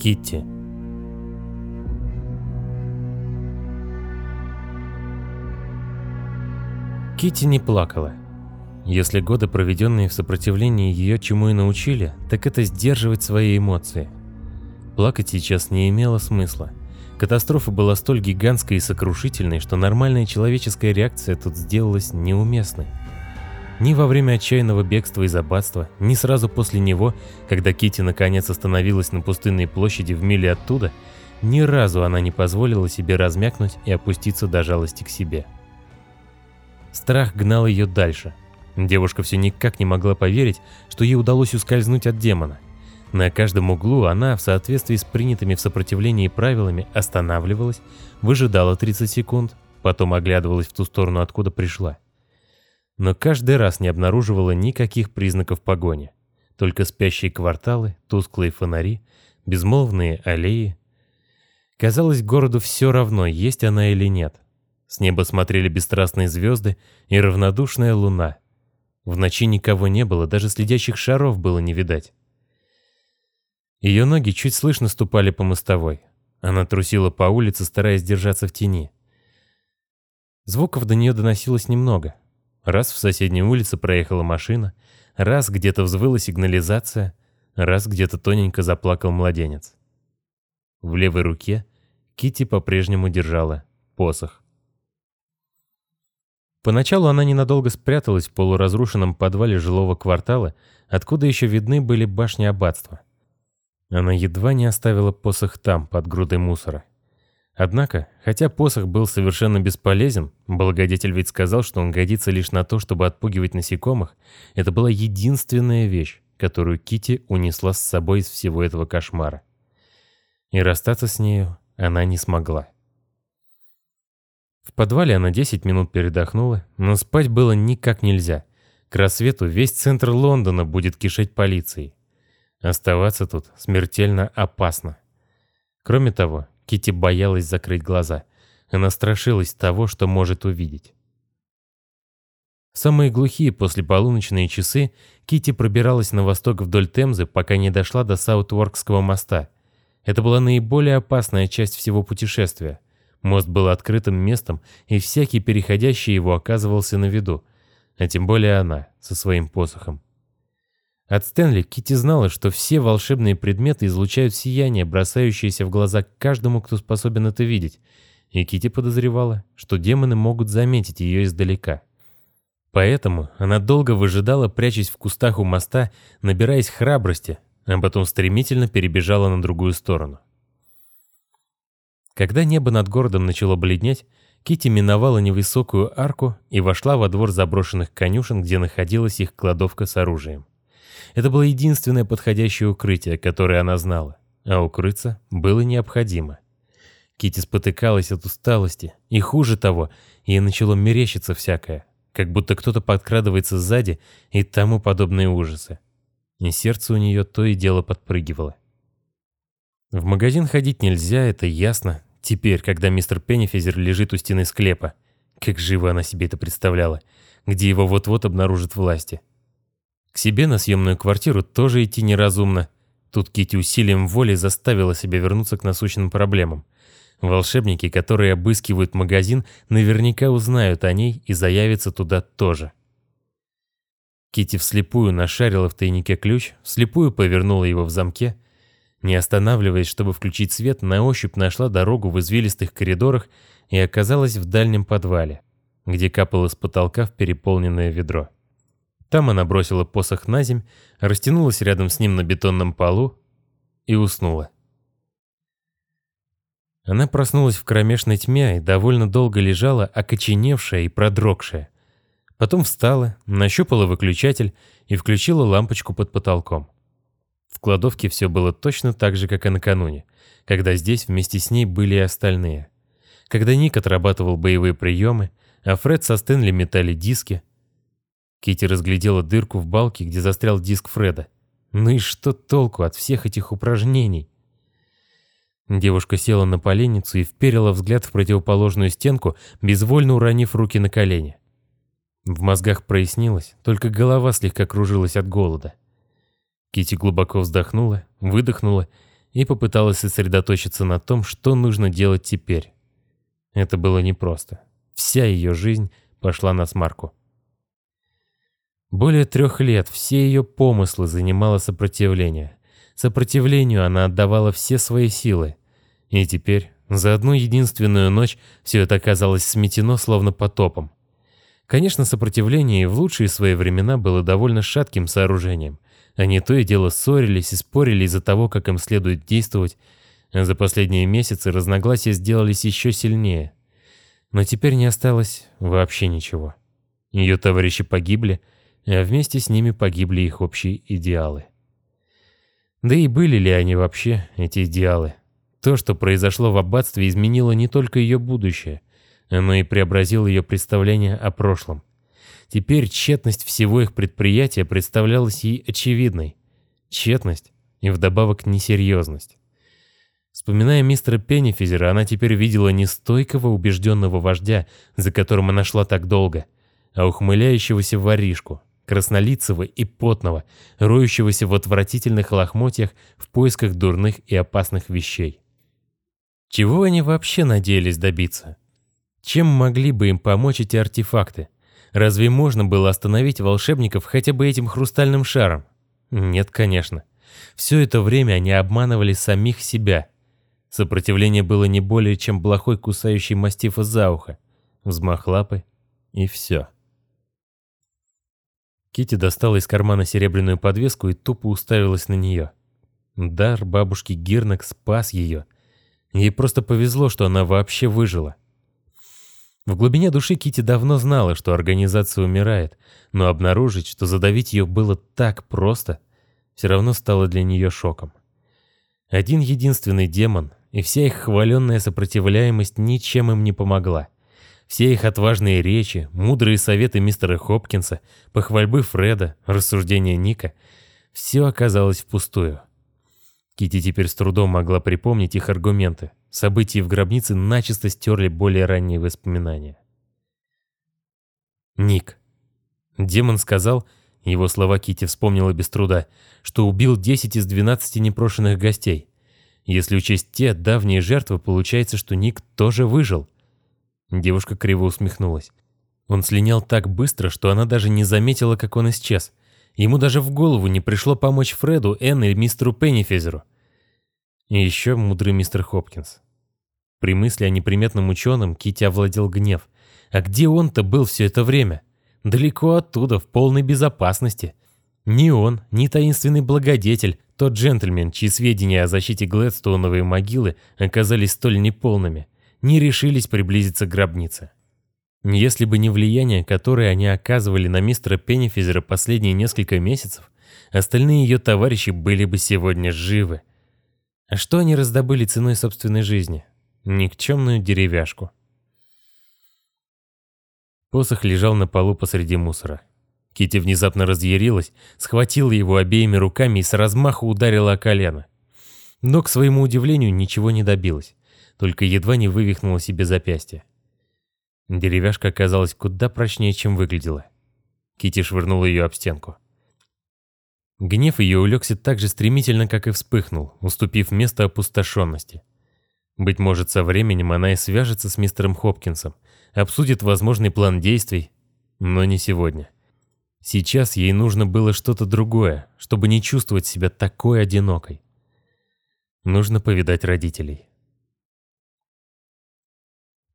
Китти. Китти не плакала. Если годы, проведенные в сопротивлении ее чему и научили, так это сдерживать свои эмоции. Плакать сейчас не имело смысла. Катастрофа была столь гигантской и сокрушительной, что нормальная человеческая реакция тут сделалась неуместной. Ни во время отчаянного бегства из аббатства, ни сразу после него, когда Кити наконец остановилась на пустынной площади в миле оттуда, ни разу она не позволила себе размякнуть и опуститься до жалости к себе. Страх гнал ее дальше. Девушка все никак не могла поверить, что ей удалось ускользнуть от демона. На каждом углу она, в соответствии с принятыми в сопротивлении правилами, останавливалась, выжидала 30 секунд, потом оглядывалась в ту сторону, откуда пришла. Но каждый раз не обнаруживала никаких признаков погони. Только спящие кварталы, тусклые фонари, безмолвные аллеи. Казалось, городу все равно, есть она или нет. С неба смотрели бесстрастные звезды и равнодушная луна. В ночи никого не было, даже следящих шаров было не видать. Ее ноги чуть слышно ступали по мостовой. Она трусила по улице, стараясь держаться в тени. Звуков до нее доносилось немного. Раз в соседней улице проехала машина, раз где-то взвыла сигнализация, раз где-то тоненько заплакал младенец. В левой руке Кити по-прежнему держала посох. Поначалу она ненадолго спряталась в полуразрушенном подвале жилого квартала, откуда еще видны были башни аббатства. Она едва не оставила посох там, под грудой мусора. Однако, хотя посох был совершенно бесполезен, благодетель ведь сказал, что он годится лишь на то, чтобы отпугивать насекомых, это была единственная вещь, которую Кити унесла с собой из всего этого кошмара. И расстаться с нею она не смогла. В подвале она 10 минут передохнула, но спать было никак нельзя. К рассвету весь центр Лондона будет кишеть полицией. Оставаться тут смертельно опасно. Кроме того, Кити боялась закрыть глаза. Она страшилась того, что может увидеть. самые глухие послеполуночные часы Кити пробиралась на восток вдоль Темзы, пока не дошла до Саутворкского моста. Это была наиболее опасная часть всего путешествия. Мост был открытым местом, и всякий переходящий его оказывался на виду, а тем более она со своим посохом. От Стэнли Кити знала, что все волшебные предметы излучают сияние, бросающееся в глаза каждому, кто способен это видеть, и Кити подозревала, что демоны могут заметить ее издалека. Поэтому она долго выжидала, прячась в кустах у моста, набираясь храбрости, а потом стремительно перебежала на другую сторону. Когда небо над городом начало бледнеть, Кити миновала невысокую арку и вошла во двор заброшенных конюшен, где находилась их кладовка с оружием. Это было единственное подходящее укрытие, которое она знала, а укрыться было необходимо. Кити спотыкалась от усталости, и хуже того, ей начало мерещиться всякое, как будто кто-то подкрадывается сзади и тому подобные ужасы. И сердце у нее то и дело подпрыгивало. В магазин ходить нельзя, это ясно, теперь, когда мистер Пеннифизер лежит у стены склепа. Как живо она себе это представляла, где его вот-вот обнаружат власти. К себе на съемную квартиру тоже идти неразумно. Тут Кити усилием воли заставила себя вернуться к насущным проблемам. Волшебники, которые обыскивают магазин, наверняка узнают о ней и заявятся туда тоже. Кити вслепую нашарила в тайнике ключ, вслепую повернула его в замке. Не останавливаясь, чтобы включить свет, на ощупь нашла дорогу в извилистых коридорах и оказалась в дальнем подвале, где капало с потолка в переполненное ведро. Там она бросила посох на земь, растянулась рядом с ним на бетонном полу и уснула. Она проснулась в кромешной тьме и довольно долго лежала, окоченевшая и продрогшая. Потом встала, нащупала выключатель и включила лампочку под потолком. В кладовке все было точно так же, как и накануне, когда здесь вместе с ней были и остальные. Когда Ник отрабатывал боевые приемы, а Фред со Стэнли метали диски, Кити разглядела дырку в балке, где застрял диск Фреда. Ну и что толку от всех этих упражнений? Девушка села на поленницу и вперила взгляд в противоположную стенку, безвольно уронив руки на колени. В мозгах прояснилось, только голова слегка кружилась от голода. Кити глубоко вздохнула, выдохнула и попыталась сосредоточиться на том, что нужно делать теперь. Это было непросто. Вся ее жизнь пошла на смарку. Более трех лет все ее помыслы занимало сопротивление. Сопротивлению она отдавала все свои силы. И теперь, за одну единственную ночь, все это оказалось сметено словно потопом. Конечно, сопротивление в лучшие свои времена было довольно шатким сооружением. Они то и дело ссорились и спорили из-за того, как им следует действовать, за последние месяцы разногласия сделались еще сильнее. Но теперь не осталось вообще ничего. Ее товарищи погибли, а вместе с ними погибли их общие идеалы. Да и были ли они вообще, эти идеалы? То, что произошло в аббатстве, изменило не только ее будущее, но и преобразило ее представление о прошлом. Теперь тщетность всего их предприятия представлялась ей очевидной. Тщетность и вдобавок несерьезность. Вспоминая мистера Пеннифизера, она теперь видела не стойкого убежденного вождя, за которым она шла так долго, а ухмыляющегося воришку, краснолицего и потного, роющегося в отвратительных лохмотьях в поисках дурных и опасных вещей. Чего они вообще надеялись добиться? Чем могли бы им помочь эти артефакты? Разве можно было остановить волшебников хотя бы этим хрустальным шаром? Нет, конечно. Все это время они обманывали самих себя. Сопротивление было не более чем плохой кусающий мастифа за ухо. Взмах лапы и все. Кити достала из кармана серебряную подвеску и тупо уставилась на нее. Дар бабушки Гирнак спас ее. Ей просто повезло, что она вообще выжила. В глубине души Кити давно знала, что организация умирает, но обнаружить, что задавить ее было так просто, все равно стало для нее шоком. Один единственный демон, и вся их хваленная сопротивляемость ничем им не помогла. Все их отважные речи, мудрые советы мистера Хопкинса, похвальбы Фреда, рассуждения Ника — все оказалось впустую. Кити теперь с трудом могла припомнить их аргументы. События в гробнице начисто стерли более ранние воспоминания. Ник. Демон сказал, его слова Кити вспомнила без труда, что убил 10 из 12 непрошенных гостей. Если учесть те давние жертвы, получается, что Ник тоже выжил — Девушка криво усмехнулась. Он слинял так быстро, что она даже не заметила, как он исчез. Ему даже в голову не пришло помочь Фреду, Энн и мистеру Пеннифезеру. И еще мудрый мистер Хопкинс. При мысли о неприметном ученом Кити овладел гнев. А где он-то был все это время? Далеко оттуда, в полной безопасности. Ни он, ни таинственный благодетель, тот джентльмен, чьи сведения о защите Глэдстоуновой могилы оказались столь неполными не решились приблизиться к гробнице. Если бы не влияние, которое они оказывали на мистера Пеннифизера последние несколько месяцев, остальные ее товарищи были бы сегодня живы. А что они раздобыли ценой собственной жизни? Никчемную деревяшку. Посох лежал на полу посреди мусора. Кити внезапно разъярилась, схватила его обеими руками и с размаху ударила о колено. Но, к своему удивлению, ничего не добилась только едва не вывихнула себе запястье. Деревяшка оказалась куда прочнее, чем выглядела. Кити швырнула ее об стенку. Гнев ее улегся так же стремительно, как и вспыхнул, уступив место опустошенности. Быть может, со временем она и свяжется с мистером Хопкинсом, обсудит возможный план действий, но не сегодня. Сейчас ей нужно было что-то другое, чтобы не чувствовать себя такой одинокой. Нужно повидать родителей.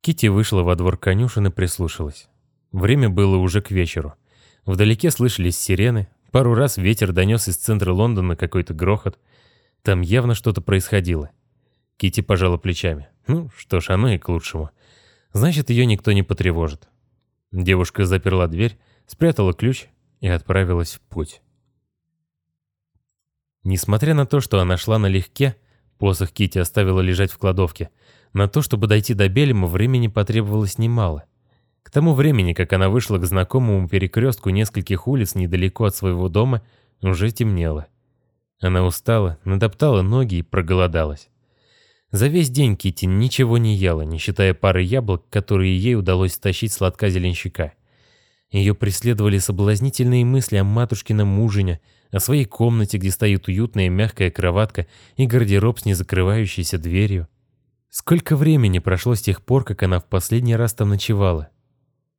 Кити вышла во двор конюшен и прислушалась. Время было уже к вечеру. Вдалеке слышались сирены, пару раз ветер донес из центра Лондона какой-то грохот. Там явно что-то происходило. Кити пожала плечами. Ну, что ж, оно и к лучшему. Значит, ее никто не потревожит. Девушка заперла дверь, спрятала ключ и отправилась в путь. Несмотря на то, что она шла налегке, посох Кити оставила лежать в кладовке — на то, чтобы дойти до Белема, времени потребовалось немало. К тому времени, как она вышла к знакомому перекрестку нескольких улиц недалеко от своего дома, уже темнело. Она устала, надоптала ноги и проголодалась. За весь день Кити ничего не ела, не считая пары яблок, которые ей удалось стащить с зеленщика. Ее преследовали соблазнительные мысли о матушкином ужине, о своей комнате, где стоит уютная мягкая кроватка и гардероб с незакрывающейся дверью. Сколько времени прошло с тех пор, как она в последний раз там ночевала?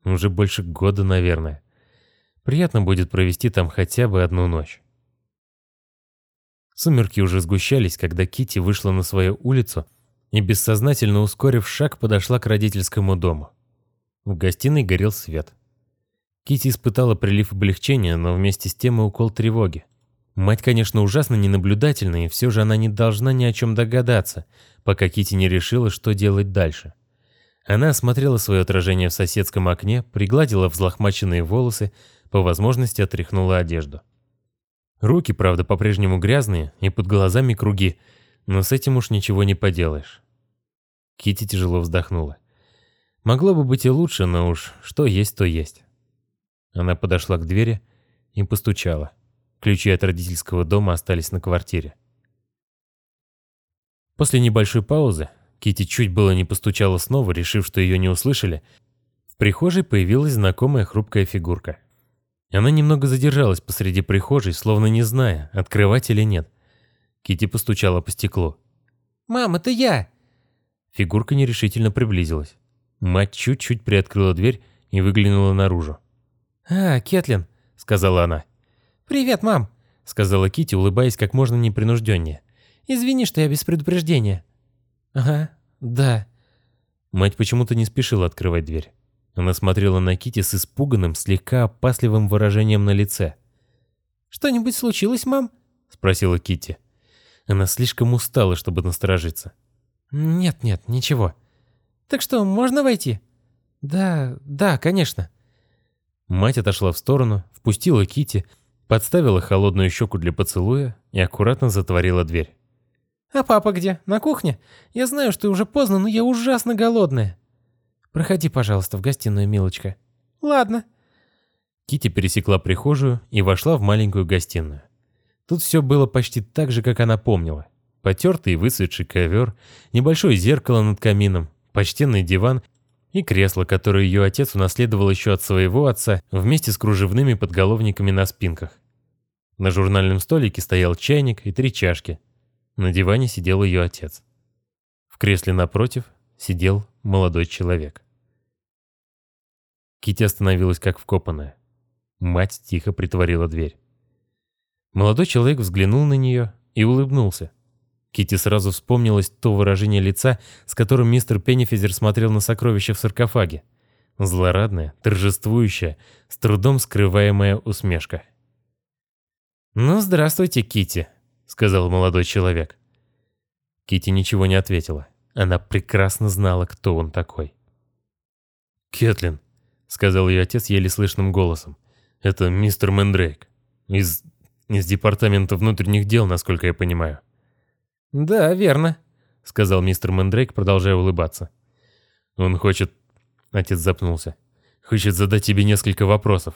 Уже больше года, наверное. Приятно будет провести там хотя бы одну ночь. Сумерки уже сгущались, когда Кити вышла на свою улицу и, бессознательно ускорив шаг, подошла к родительскому дому. В гостиной горел свет. Кити испытала прилив облегчения, но вместе с тем и укол тревоги. Мать, конечно, ужасно ненаблюдательна, и все же она не должна ни о чем догадаться, пока Кити не решила, что делать дальше. Она осмотрела свое отражение в соседском окне, пригладила взлохмаченные волосы, по возможности отряхнула одежду. Руки, правда, по-прежнему грязные и под глазами круги, но с этим уж ничего не поделаешь. Кити тяжело вздохнула. Могло бы быть и лучше, но уж что есть, то есть. Она подошла к двери и постучала. Ключи от родительского дома остались на квартире. После небольшой паузы Кити чуть было не постучала снова, решив, что ее не услышали. В прихожей появилась знакомая хрупкая фигурка. Она немного задержалась посреди прихожей, словно не зная, открывать или нет. Кити постучала по стеклу. «Мам, это я!» Фигурка нерешительно приблизилась. Мать чуть-чуть приоткрыла дверь и выглянула наружу. «А, Кетлин», — сказала она. «Привет, мам», — сказала Кити, улыбаясь как можно непринужденнее. «Извини, что я без предупреждения». «Ага, да». Мать почему-то не спешила открывать дверь. Она смотрела на Кити с испуганным, слегка опасливым выражением на лице. «Что-нибудь случилось, мам?» — спросила Кити. Она слишком устала, чтобы насторожиться. «Нет-нет, ничего». «Так что, можно войти?» «Да, да, конечно». Мать отошла в сторону, впустила Кити, подставила холодную щеку для поцелуя и аккуратно затворила дверь. «А папа где? На кухне? Я знаю, что уже поздно, но я ужасно голодная». «Проходи, пожалуйста, в гостиную, милочка». «Ладно». Кити пересекла прихожую и вошла в маленькую гостиную. Тут все было почти так же, как она помнила. Потертый и выцветший ковер, небольшое зеркало над камином, почтенный диван и кресло, которое ее отец унаследовал еще от своего отца вместе с кружевными подголовниками на спинках. На журнальном столике стоял чайник и три чашки. На диване сидел ее отец. В кресле напротив сидел молодой человек. Кити остановилась как вкопанная. Мать тихо притворила дверь. Молодой человек взглянул на нее и улыбнулся. Кити сразу вспомнилось то выражение лица, с которым мистер Пеннифизер смотрел на сокровища в саркофаге. Злорадная, торжествующая, с трудом скрываемая усмешка. «Ну, здравствуйте, Кити, сказал молодой человек. Кити ничего не ответила. Она прекрасно знала, кто он такой. «Кэтлин», — сказал ее отец еле слышным голосом, — «это мистер Мэндрейк. Из... из департамента внутренних дел, насколько я понимаю». «Да, верно», — сказал мистер Мэндрейк, продолжая улыбаться. «Он хочет...» — отец запнулся. «Хочет задать тебе несколько вопросов».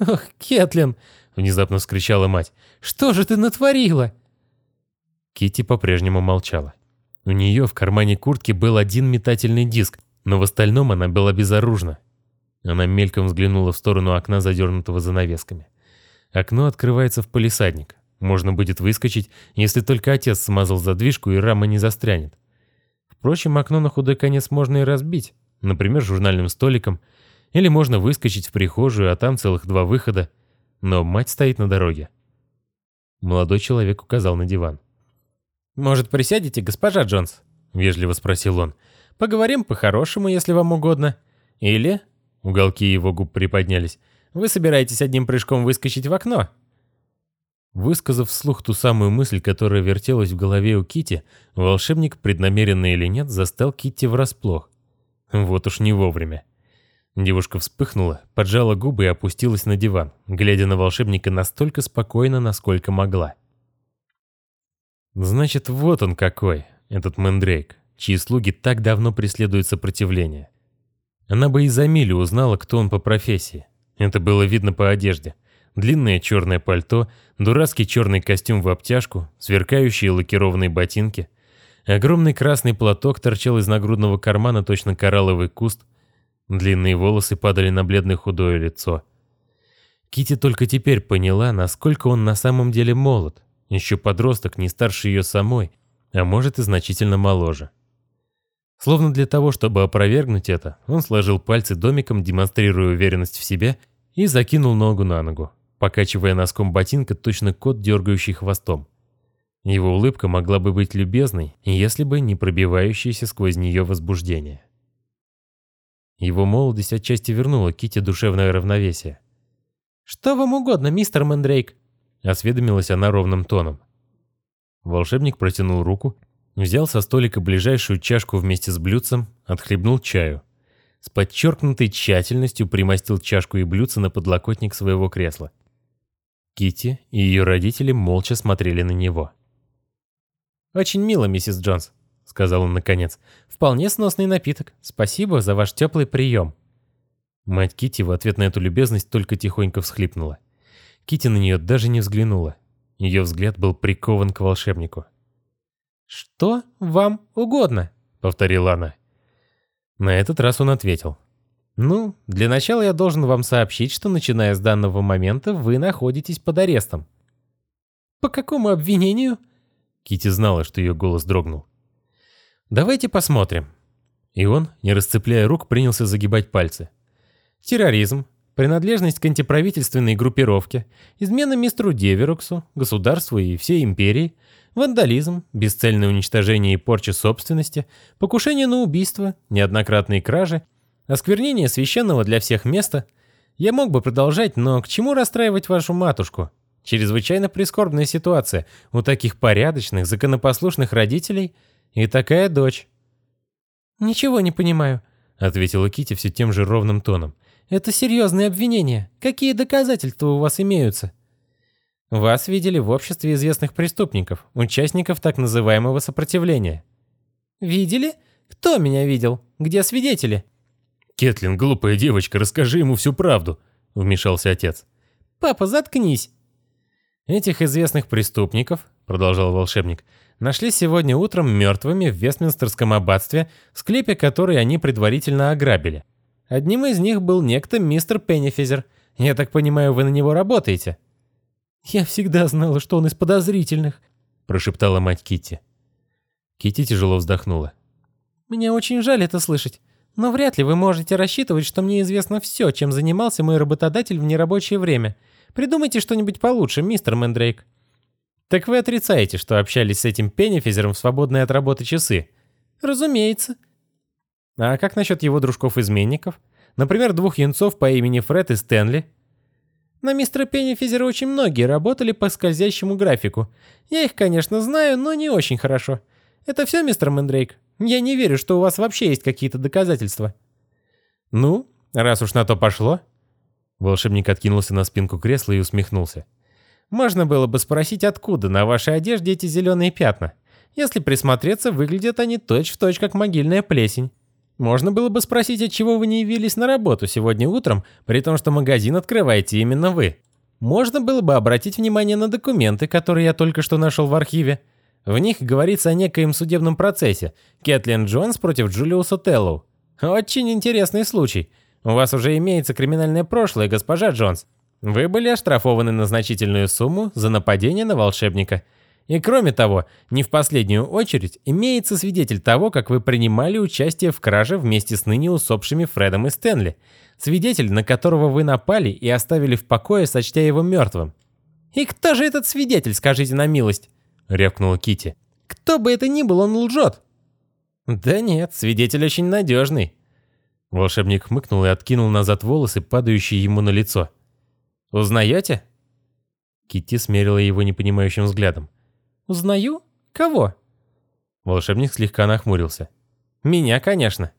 «Ох, Кетлин!» — внезапно вскричала мать. «Что же ты натворила?» Кити по-прежнему молчала. У нее в кармане куртки был один метательный диск, но в остальном она была безоружна. Она мельком взглянула в сторону окна, задернутого занавесками. Окно открывается в полисадник. Можно будет выскочить, если только отец смазал задвижку и рама не застрянет. Впрочем, окно на худой конец можно и разбить, например, журнальным столиком, или можно выскочить в прихожую, а там целых два выхода. Но мать стоит на дороге. Молодой человек указал на диван. «Может, присядете, госпожа Джонс?» — вежливо спросил он. «Поговорим по-хорошему, если вам угодно. Или...» — уголки его губ приподнялись. «Вы собираетесь одним прыжком выскочить в окно?» Высказав вслух ту самую мысль, которая вертелась в голове у Кити, волшебник, преднамеренно или нет, застал Кити врасплох. Вот уж не вовремя. Девушка вспыхнула, поджала губы и опустилась на диван, глядя на волшебника настолько спокойно, насколько могла. Значит, вот он какой, этот Мэндрейк, чьи слуги так давно преследуют сопротивление. Она бы и за милю узнала, кто он по профессии. Это было видно по одежде. Длинное черное пальто, дурацкий черный костюм в обтяжку, сверкающие лакированные ботинки. Огромный красный платок торчал из нагрудного кармана точно коралловый куст. Длинные волосы падали на бледное худое лицо. Кити только теперь поняла, насколько он на самом деле молод. Еще подросток, не старше ее самой, а может и значительно моложе. Словно для того, чтобы опровергнуть это, он сложил пальцы домиком, демонстрируя уверенность в себе, и закинул ногу на ногу, покачивая носком ботинка точно кот, дергающий хвостом. Его улыбка могла бы быть любезной, если бы не пробивающееся сквозь нее возбуждение. Его молодость отчасти вернула Кити душевное равновесие. «Что вам угодно, мистер Мэндрейк?» — осведомилась она ровным тоном. Волшебник протянул руку, взял со столика ближайшую чашку вместе с блюдцем, отхлебнул чаю. С подчеркнутой тщательностью примостил чашку и блюдце на подлокотник своего кресла. Кити и ее родители молча смотрели на него. «Очень мило, миссис Джонс», — сказал он наконец. «Вполне сносный напиток. Спасибо за ваш теплый прием». Мать Кити в ответ на эту любезность только тихонько всхлипнула. Кити на нее даже не взглянула. Ее взгляд был прикован к волшебнику. «Что вам угодно?» — повторила она. На этот раз он ответил. «Ну, для начала я должен вам сообщить, что начиная с данного момента вы находитесь под арестом». «По какому обвинению?» Кити знала, что ее голос дрогнул. «Давайте посмотрим». И он, не расцепляя рук, принялся загибать пальцы терроризм, принадлежность к антиправительственной группировке, измена мистеру Девероксу, государству и всей империи, вандализм, бесцельное уничтожение и порча собственности, покушение на убийство, неоднократные кражи, осквернение священного для всех места. Я мог бы продолжать, но к чему расстраивать вашу матушку? Чрезвычайно прискорбная ситуация у таких порядочных, законопослушных родителей и такая дочь. «Ничего не понимаю», — ответила Кити все тем же ровным тоном. Это серьезные обвинения. Какие доказательства у вас имеются? Вас видели в обществе известных преступников, участников так называемого сопротивления. Видели? Кто меня видел? Где свидетели? Кетлин, глупая девочка, расскажи ему всю правду, вмешался отец. Папа, заткнись. Этих известных преступников, продолжал волшебник, нашли сегодня утром мертвыми в Вестминстерском аббатстве, в склепе который они предварительно ограбили. Одним из них был некто мистер Пеннифизер. Я так понимаю, вы на него работаете?» «Я всегда знала, что он из подозрительных», — прошептала мать Китти. Китти тяжело вздохнула. «Мне очень жаль это слышать, но вряд ли вы можете рассчитывать, что мне известно все, чем занимался мой работодатель в нерабочее время. Придумайте что-нибудь получше, мистер Мэндрейк». «Так вы отрицаете, что общались с этим Пеннифизером в свободные от работы часы?» «Разумеется», а как насчет его дружков-изменников? Например, двух янцов по имени Фред и Стэнли? На мистера Пеннифизера очень многие работали по скользящему графику. Я их, конечно, знаю, но не очень хорошо. Это все, мистер Мэндрейк? Я не верю, что у вас вообще есть какие-то доказательства. Ну, раз уж на то пошло. Волшебник откинулся на спинку кресла и усмехнулся. Можно было бы спросить, откуда на вашей одежде эти зеленые пятна. Если присмотреться, выглядят они точь-в-точь, точь, как могильная плесень. Можно было бы спросить, отчего вы не явились на работу сегодня утром, при том, что магазин открываете именно вы. Можно было бы обратить внимание на документы, которые я только что нашел в архиве. В них говорится о некоем судебном процессе. Кэтлин Джонс против Джулиуса Теллоу. Очень интересный случай. У вас уже имеется криминальное прошлое, госпожа Джонс. Вы были оштрафованы на значительную сумму за нападение на волшебника – и кроме того, не в последнюю очередь, имеется свидетель того, как вы принимали участие в краже вместе с ныне усопшими Фредом и Стэнли. Свидетель, на которого вы напали и оставили в покое, сочтя его мертвым. «И кто же этот свидетель, скажите на милость?» — рявкнула Кити. «Кто бы это ни был, он лжет». «Да нет, свидетель очень надежный». Волшебник хмыкнул и откинул назад волосы, падающие ему на лицо. «Узнаете?» Кити смерила его непонимающим взглядом. «Узнаю? Кого?» Волшебник слегка нахмурился. «Меня, конечно».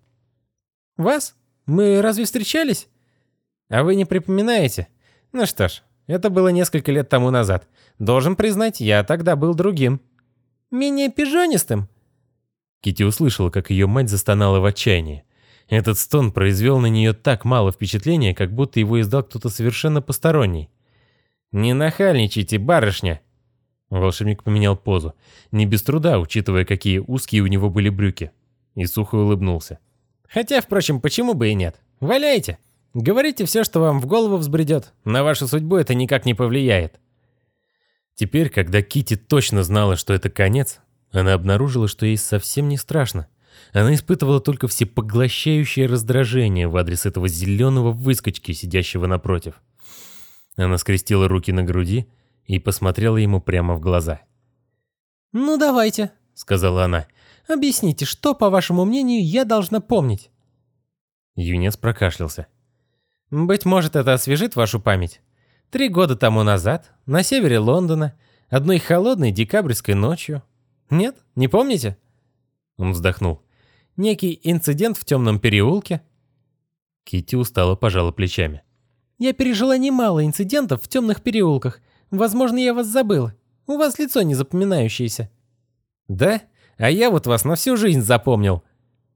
«Вас? Мы разве встречались?» «А вы не припоминаете? Ну что ж, это было несколько лет тому назад. Должен признать, я тогда был другим. Менее пижонистым». Кити услышала, как ее мать застонала в отчаянии. Этот стон произвел на нее так мало впечатления, как будто его издал кто-то совершенно посторонний. «Не нахальничайте, барышня!» Волшебник поменял позу, не без труда, учитывая, какие узкие у него были брюки, и сухо улыбнулся. «Хотя, впрочем, почему бы и нет? Валяйте. Говорите все, что вам в голову взбредет. На вашу судьбу это никак не повлияет. Теперь, когда Кити точно знала, что это конец, она обнаружила, что ей совсем не страшно. Она испытывала только всепоглощающее раздражение в адрес этого зеленого выскочки, сидящего напротив. Она скрестила руки на груди и посмотрела ему прямо в глаза. «Ну давайте», — сказала она, — «объясните, что, по вашему мнению, я должна помнить?» Юнец прокашлялся. «Быть может, это освежит вашу память. Три года тому назад, на севере Лондона, одной холодной декабрьской ночью. Нет, не помните?» Он вздохнул. «Некий инцидент в темном переулке?» Кити устало пожала плечами. «Я пережила немало инцидентов в темных переулках. Возможно, я вас забыла. У вас лицо не запоминающееся». «Да? А я вот вас на всю жизнь запомнил».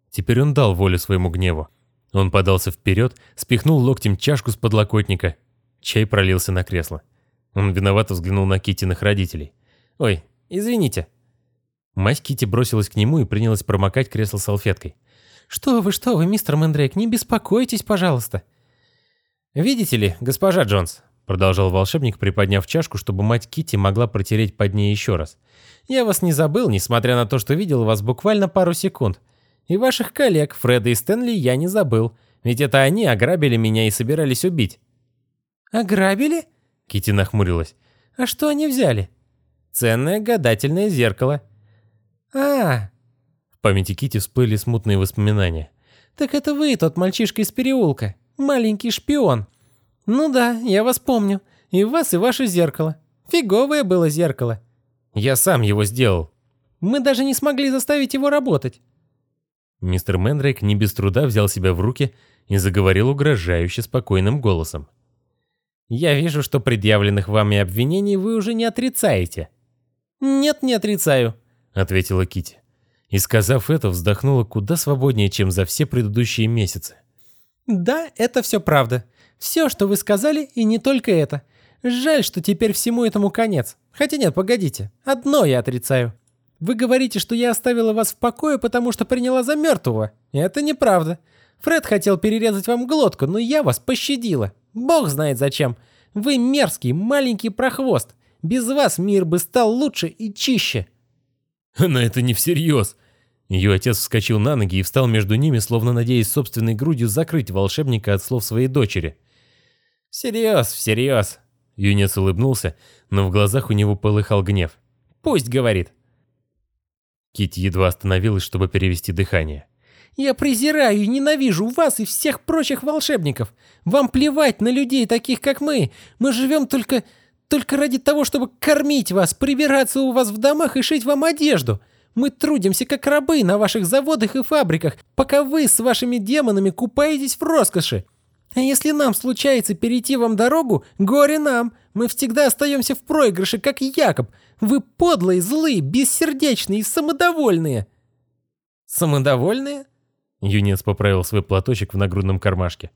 Теперь он дал волю своему гневу. Он подался вперед, спихнул локтем чашку с подлокотника. Чай пролился на кресло. Он виновато взглянул на Китиных родителей. «Ой, извините». Мать Кити бросилась к нему и принялась промокать кресло салфеткой. «Что вы, что вы, мистер Мэндрейк, не беспокойтесь, пожалуйста». «Видите ли, госпожа Джонс», — продолжал волшебник, приподняв чашку, чтобы мать Кити могла протереть под ней еще раз. «Я вас не забыл, несмотря на то, что видел вас буквально пару секунд. И ваших коллег, Фреда и Стэнли, я не забыл. Ведь это они ограбили меня и собирались убить». «Ограбили?» — Кити нахмурилась. «А что они взяли?» «Ценное гадательное зеркало». «А!» В памяти Кити всплыли смутные воспоминания. «Так это вы, тот мальчишка из переулка. Маленький шпион». «Ну да, я вас помню. И вас, и ваше зеркало. Фиговое было зеркало». «Я сам его сделал». «Мы даже не смогли заставить его работать». Мистер Мэндрейк не без труда взял себя в руки и заговорил угрожающе спокойным голосом. «Я вижу, что предъявленных вами обвинений вы уже не отрицаете». «Нет, не отрицаю», — ответила Кити. И, сказав это, вздохнула куда свободнее, чем за все предыдущие месяцы. «Да, это все правда. Все, что вы сказали, и не только это. Жаль, что теперь всему этому конец. Хотя нет, погодите. Одно я отрицаю. Вы говорите, что я оставила вас в покое, потому что приняла за мертвого. Это неправда. Фред хотел перерезать вам глотку, но я вас пощадила. Бог знает зачем. Вы мерзкий, маленький прохвост. Без вас мир бы стал лучше и чище. Но это не всерьез. Ее отец вскочил на ноги и встал между ними, словно надеясь собственной грудью закрыть волшебника от слов своей дочери. «Всерьез, всерьез!» Юнец улыбнулся, но в глазах у него полыхал гнев. «Пусть говорит!» Кити едва остановилась, чтобы перевести дыхание. «Я презираю и ненавижу вас и всех прочих волшебников. Вам плевать на людей, таких как мы. Мы живем только... только ради того, чтобы кормить вас, прибираться у вас в домах и шить вам одежду. Мы трудимся как рабы на ваших заводах и фабриках, пока вы с вашими демонами купаетесь в роскоши. А если нам случается перейти вам дорогу, горе нам. Мы всегда остаемся в проигрыше, как Якоб. Вы подлые, злые, бессердечные и самодовольные». «Самодовольные?» Юнец поправил свой платочек в нагрудном кармашке.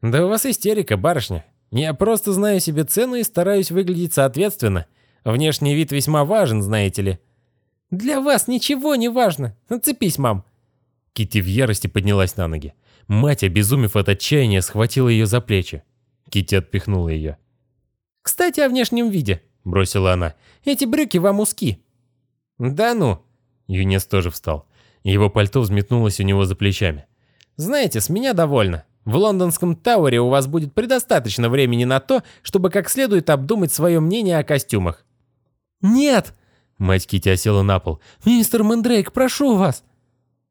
«Да у вас истерика, барышня. Я просто знаю себе цену и стараюсь выглядеть соответственно. Внешний вид весьма важен, знаете ли». «Для вас ничего не важно. Нацепись, мам». Кити в ярости поднялась на ноги. Мать, обезумев от отчаяния, схватила ее за плечи. Кити отпихнула ее. «Кстати, о внешнем виде», — бросила она. «Эти брюки вам узки». «Да ну!» Юнес тоже встал. Его пальто взметнулось у него за плечами. «Знаете, с меня довольно. В лондонском Тауэре у вас будет предостаточно времени на то, чтобы как следует обдумать свое мнение о костюмах». «Нет!» Мать Кити осела на пол. «Мистер Мэндрейк, прошу вас!»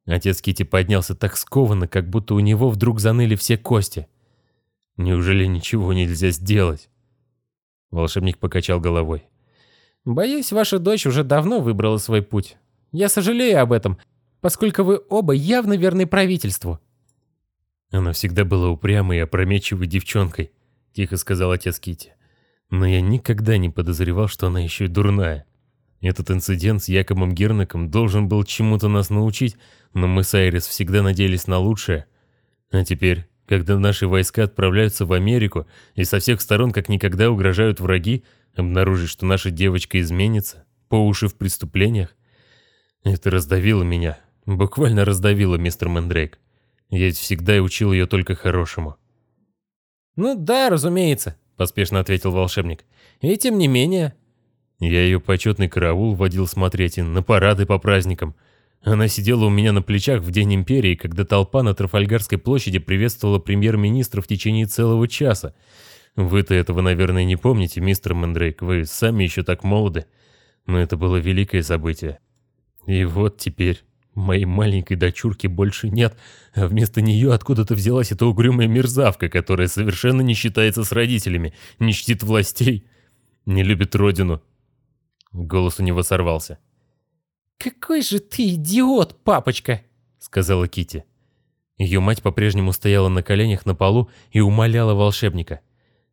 Отец Кити поднялся так скованно, как будто у него вдруг заныли все кости. Неужели ничего нельзя сделать? Волшебник покачал головой. «Боюсь, ваша дочь уже давно выбрала свой путь. Я сожалею об этом, поскольку вы оба явно верны правительству». «Она всегда была упрямой и опрометчивой девчонкой», — тихо сказал отец Кити. «Но я никогда не подозревал, что она еще и дурная. Этот инцидент с Якобом Гернаком должен был чему-то нас научить, но мы с Айрис всегда надеялись на лучшее. А теперь, когда наши войска отправляются в Америку и со всех сторон как никогда угрожают враги, обнаружить, что наша девочка изменится, по уши в преступлениях, это раздавило меня, буквально раздавило, мистер Мэндрейк. Я ведь всегда и учил ее только хорошему. «Ну да, разумеется», — поспешно ответил волшебник. «И тем не менее...» Я ее почетный караул водил смотреть и на парады по праздникам. Она сидела у меня на плечах в День Империи, когда толпа на Трафальгарской площади приветствовала премьер-министра в течение целого часа. Вы-то этого, наверное, не помните, мистер Мэндрейк, вы сами еще так молоды. Но это было великое событие. И вот теперь моей маленькой дочурки больше нет, а вместо нее откуда-то взялась эта угрюмая мерзавка, которая совершенно не считается с родителями, не чтит властей, не любит родину. Голос у него сорвался. «Какой же ты идиот, папочка!» — сказала Кити. Ее мать по-прежнему стояла на коленях на полу и умоляла волшебника.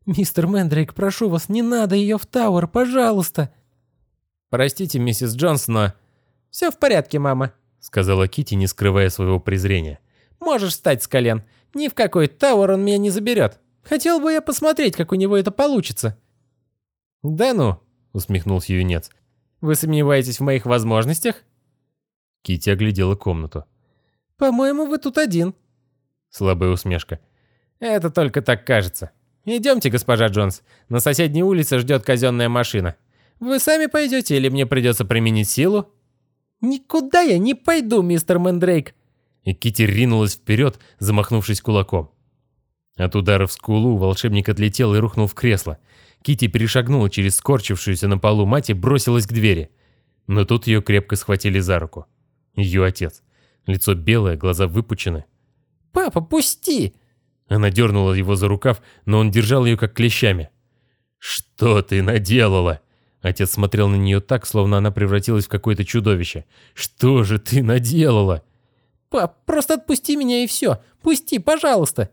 «Мистер Мэндрейк, прошу вас, не надо ее в Тауэр, пожалуйста!» «Простите, миссис Джонс, но...» «Все в порядке, мама», — сказала Кити, не скрывая своего презрения. «Можешь встать с колен. Ни в какой Тауэр он меня не заберет. Хотел бы я посмотреть, как у него это получится». «Да ну», — усмехнулся юнец. «Вы сомневаетесь в моих возможностях?» Кити оглядела комнату. «По-моему, вы тут один». Слабая усмешка. «Это только так кажется. Идемте, госпожа Джонс. На соседней улице ждет казенная машина. Вы сами пойдете или мне придется применить силу?» «Никуда я не пойду, мистер Мэндрейк!» И Кити ринулась вперед, замахнувшись кулаком. От удара в скулу волшебник отлетел и рухнул в кресло. Кити перешагнула через скорчившуюся на полу мать и бросилась к двери. Но тут ее крепко схватили за руку. Ее отец. Лицо белое, глаза выпучены. «Папа, пусти!» Она дернула его за рукав, но он держал ее как клещами. «Что ты наделала?» Отец смотрел на нее так, словно она превратилась в какое-то чудовище. «Что же ты наделала?» «Пап, просто отпусти меня и все. Пусти, пожалуйста!»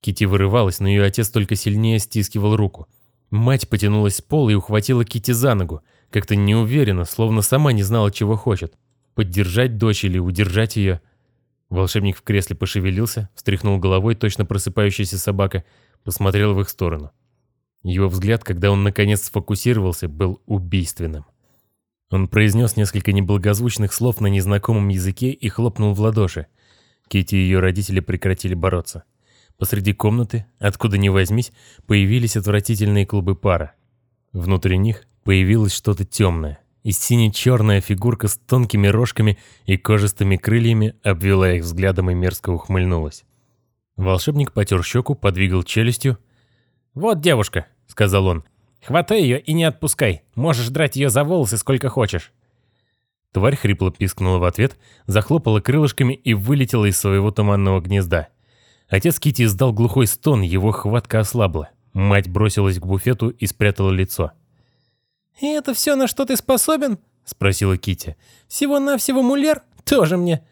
Кити вырывалась, но ее отец только сильнее стискивал руку. Мать потянулась с пола и ухватила Кити за ногу, как-то неуверенно, словно сама не знала, чего хочет. Поддержать дочь или удержать ее – Волшебник в кресле пошевелился, встряхнул головой точно просыпающаяся собака, посмотрел в их сторону. Его взгляд, когда он наконец сфокусировался, был убийственным. Он произнес несколько неблагозвучных слов на незнакомом языке и хлопнул в ладоши. Кити и ее родители прекратили бороться. Посреди комнаты, откуда ни возьмись, появились отвратительные клубы пара. Внутри них появилось что-то темное, и сине-черная фигурка с тонкими рожками и кожистыми крыльями обвела их взглядом и мерзко ухмыльнулась. Волшебник потер щеку, подвигал челюстью. «Вот девушка», — сказал он. «Хватай ее и не отпускай. Можешь драть ее за волосы сколько хочешь». Тварь хрипло пискнула в ответ, захлопала крылышками и вылетела из своего туманного гнезда. Отец Кити издал глухой стон, его хватка ослабла. Мать бросилась к буфету и спрятала лицо. «И это все, на что ты способен?» — спросила Кити. «Всего-навсего мулер? Тоже мне!»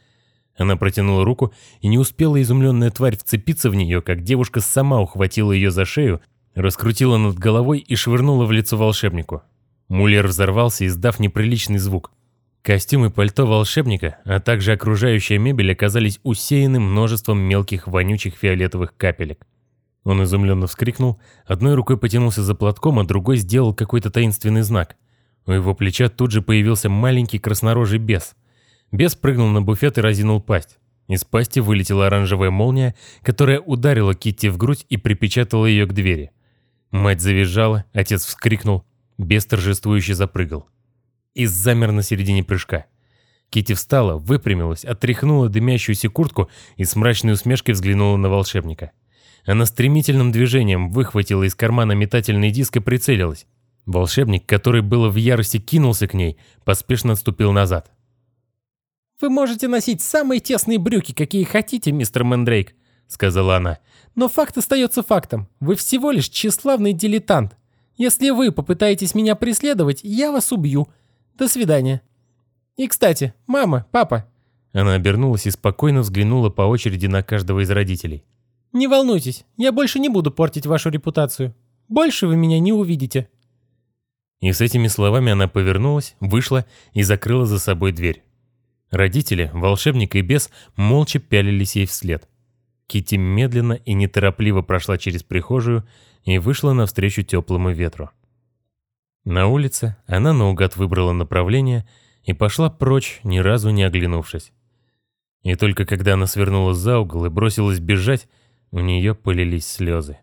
Она протянула руку, и не успела изумленная тварь вцепиться в нее, как девушка сама ухватила ее за шею, раскрутила над головой и швырнула в лицо волшебнику. Мулер взорвался, издав неприличный звук. Костюм и пальто волшебника, а также окружающая мебель оказались усеяны множеством мелких вонючих фиолетовых капелек. Он изумленно вскрикнул, одной рукой потянулся за платком, а другой сделал какой-то таинственный знак. У его плеча тут же появился маленький краснорожий бес. Бес прыгнул на буфет и разинул пасть. Из пасти вылетела оранжевая молния, которая ударила Китти в грудь и припечатала ее к двери. Мать завизжала, отец вскрикнул, бес торжествующе запрыгал. И замер на середине прыжка. Китти встала, выпрямилась, отряхнула дымящуюся куртку и с мрачной усмешкой взглянула на волшебника. Она стремительным движением выхватила из кармана метательный диск и прицелилась. Волшебник, который было в ярости кинулся к ней, поспешно отступил назад. «Вы можете носить самые тесные брюки, какие хотите, мистер Мэндрейк», — сказала она. «Но факт остается фактом. Вы всего лишь тщеславный дилетант. Если вы попытаетесь меня преследовать, я вас убью. До свидания. И, кстати, мама, папа». Она обернулась и спокойно взглянула по очереди на каждого из родителей. Не волнуйтесь, я больше не буду портить вашу репутацию. Больше вы меня не увидите». И с этими словами она повернулась, вышла и закрыла за собой дверь. Родители, волшебник и бес, молча пялились ей вслед. Кити медленно и неторопливо прошла через прихожую и вышла навстречу теплому ветру. На улице она наугад выбрала направление и пошла прочь, ни разу не оглянувшись. И только когда она свернула за угол и бросилась бежать, у нее полились слезы.